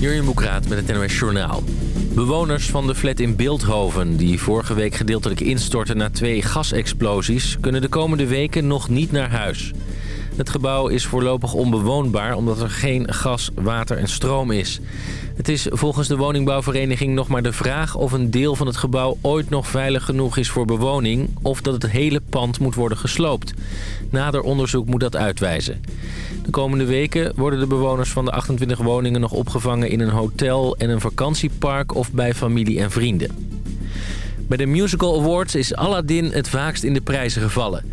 Jurjen Boekraat met het NOS Journaal. Bewoners van de flat in Beeldhoven, die vorige week gedeeltelijk instortten na twee gasexplosies... kunnen de komende weken nog niet naar huis. Het gebouw is voorlopig onbewoonbaar omdat er geen gas, water en stroom is. Het is volgens de woningbouwvereniging nog maar de vraag of een deel van het gebouw ooit nog veilig genoeg is voor bewoning... of dat het hele pand moet worden gesloopt. Nader onderzoek moet dat uitwijzen. De komende weken worden de bewoners van de 28 woningen nog opgevangen in een hotel en een vakantiepark of bij familie en vrienden. Bij de Musical Awards is Aladdin het vaakst in de prijzen gevallen.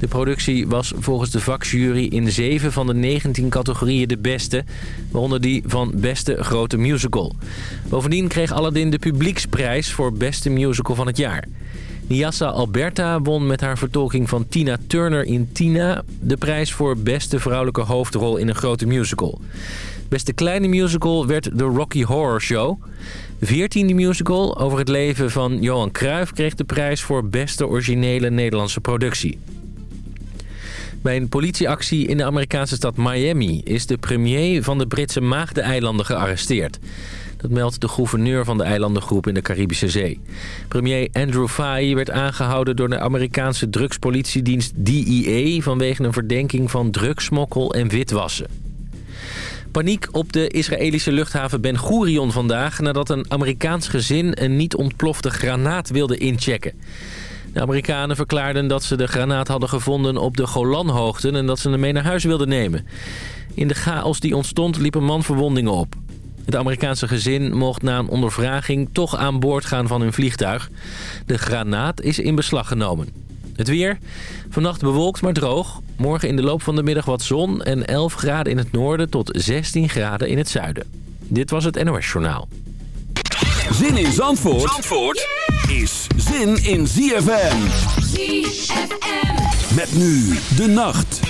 De productie was volgens de vakjury in 7 van de 19 categorieën de beste, waaronder die van beste grote musical. Bovendien kreeg Aladdin de publieksprijs voor beste musical van het jaar. Niassa Alberta won met haar vertolking van Tina Turner in Tina... de prijs voor beste vrouwelijke hoofdrol in een grote musical. Beste kleine musical werd de Rocky Horror Show. Veertiende musical over het leven van Johan Cruijff... kreeg de prijs voor beste originele Nederlandse productie. Bij een politieactie in de Amerikaanse stad Miami... is de premier van de Britse Maagdeneilanden gearresteerd. Dat meldt de gouverneur van de eilandengroep in de Caribische Zee. Premier Andrew Fay werd aangehouden door de Amerikaanse drugspolitiedienst DEA... vanwege een verdenking van drugsmokkel en witwassen. Paniek op de Israëlische luchthaven Ben Gurion vandaag... nadat een Amerikaans gezin een niet ontplofte granaat wilde inchecken. De Amerikanen verklaarden dat ze de granaat hadden gevonden op de Golanhoogten... en dat ze hem mee naar huis wilden nemen. In de chaos die ontstond liep een man verwondingen op. Het Amerikaanse gezin mocht na een ondervraging toch aan boord gaan van hun vliegtuig. De granaat is in beslag genomen. Het weer. Vannacht bewolkt maar droog. Morgen in de loop van de middag wat zon en 11 graden in het noorden tot 16 graden in het zuiden. Dit was het NOS Journaal. Zin in Zandvoort, Zandvoort is zin in ZFM. ZFM. Met nu de nacht.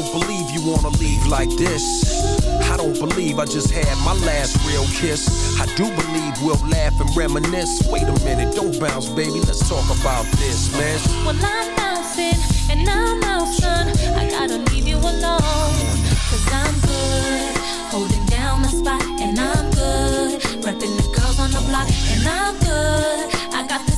don't believe you wanna leave like this. I don't believe I just had my last real kiss. I do believe we'll laugh and reminisce. Wait a minute, don't bounce, baby. Let's talk about this, man. Well, I'm bouncing and I'm bouncing. I gotta leave you alone. Cause I'm good, holding down the spot, and I'm good. Repping the girls on the block, and I'm good. I got the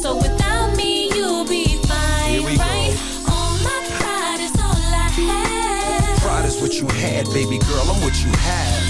So without me, you'll be fine. We go. right? All my pride is all I have. Pride is what you had, baby girl, I'm what you have.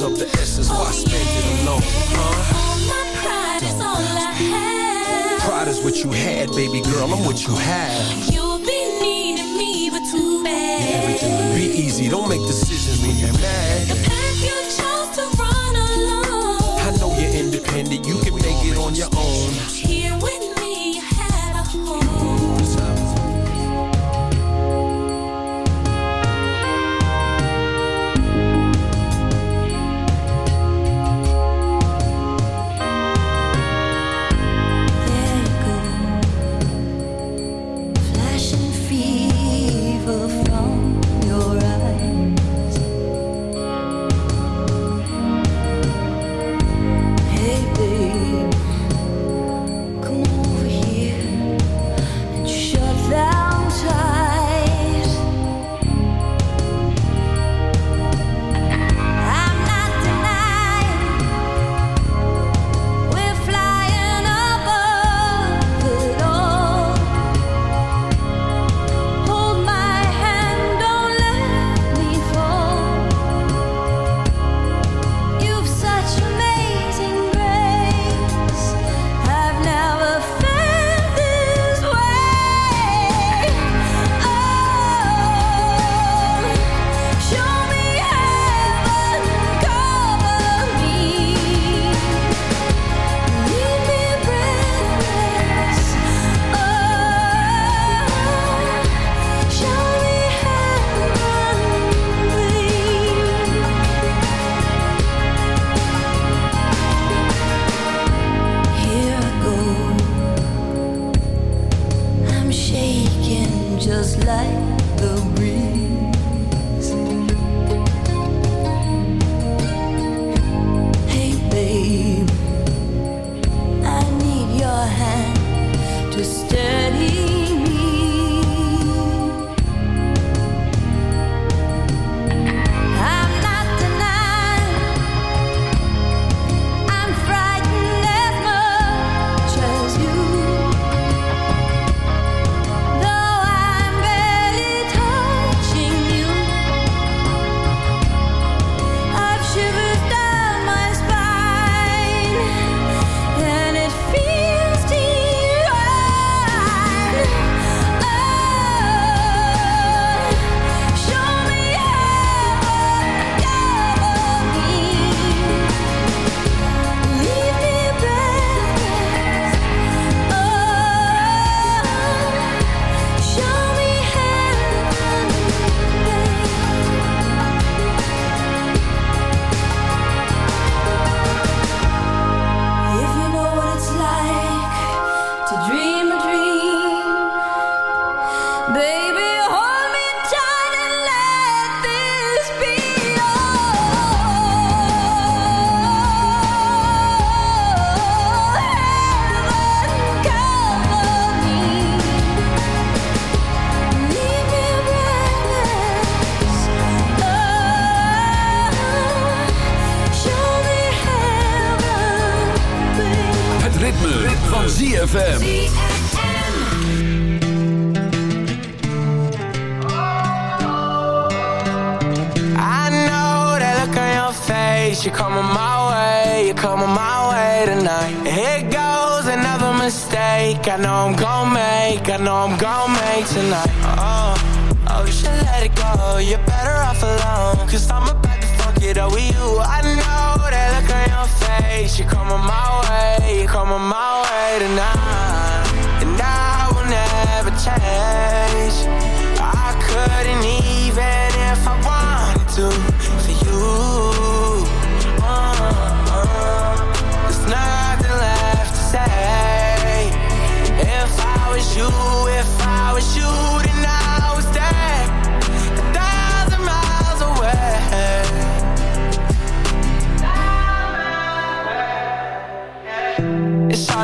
But time is of the essence, why spend it alone? Huh? All my pride is all I have. Pride is what you had, baby girl, I'm what you have. You'll be needing me, but too bad. Be easy, don't make decisions when you're The path you chose to run alone. I know you're independent, you can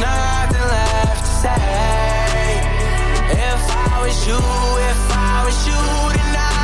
nothing left to say. If I was you, if I was you tonight.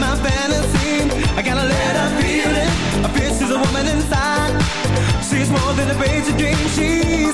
my fantasy. I gotta let her feel it. I feel she's a woman inside. She's more than a crazy dream. She's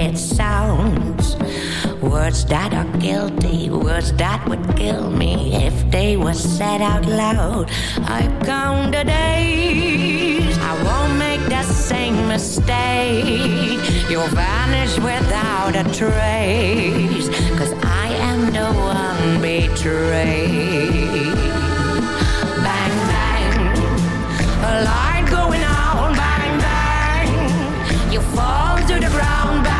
It sounds. Words that are guilty, words that would kill me if they were said out loud. I count the days, I won't make the same mistake. You'll vanish without a trace, cause I am the one betrayed. Bang, bang, a light going on, bang, bang. You fall to the ground, bang.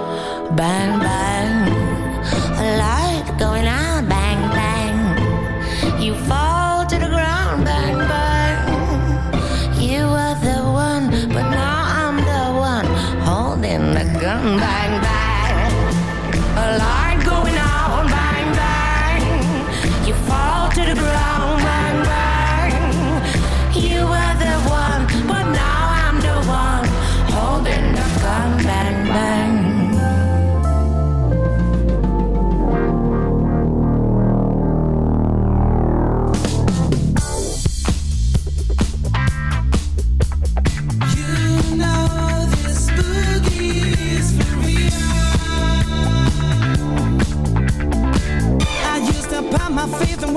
Bang, bang. A light going out, bang, bang. You fall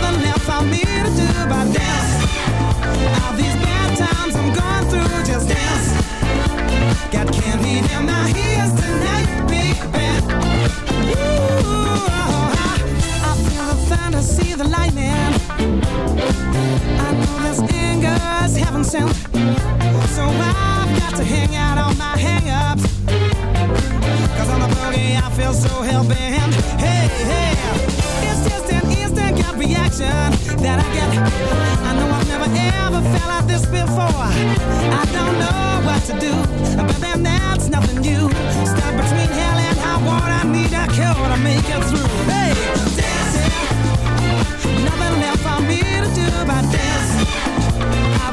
To do dance. All these bad times I'm going through, just dance. Got candy in my ears tonight. Ooh, I, I feel the thunder, see the lightning. I know this anger's heaven sent. So I've got to hang out on my on the boogie I feel so hell-bent. Hey, hey, it's just instant gut reaction that I get. I know I've never ever felt like this before. I don't know what to do, but then that's nothing new. Stuck between hell and water, I need a cure to make it through. Hey, dancing, nothing left for me to do but dance. All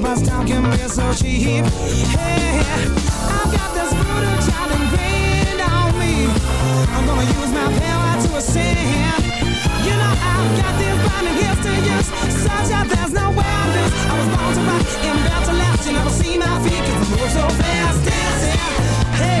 paper's talking me so cheap. Hey, I've got this voodoo child ingrained on me. I'm gonna use my power to ascend. You know I've got this blinding gifts to use, such that there's no way I lose. I was born to rock and built to last. You never see my feet 'cause I move so fast, dancing. Hey,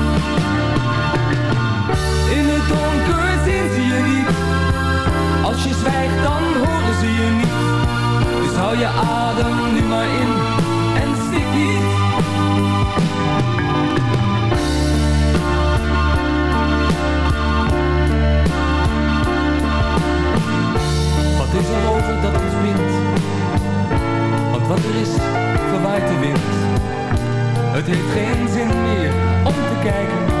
In het donker zien ze je niet Als je zwijgt dan horen ze je niet Dus hou je adem nu maar in en stik niet Wat is er over dat ons bindt? Want wat er is, verwaait de wind. Het heeft geen zin meer om te kijken.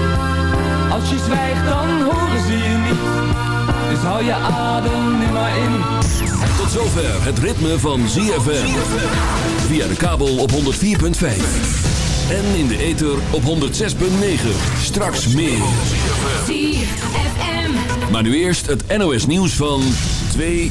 je zwijgt dan horen ze je niet Dus hou je adem nu maar in Tot zover het ritme van ZFM. Via de kabel op 104.5. En in de ether op 106.9. Straks meer. Maar nu eerst het NOS nieuws van 2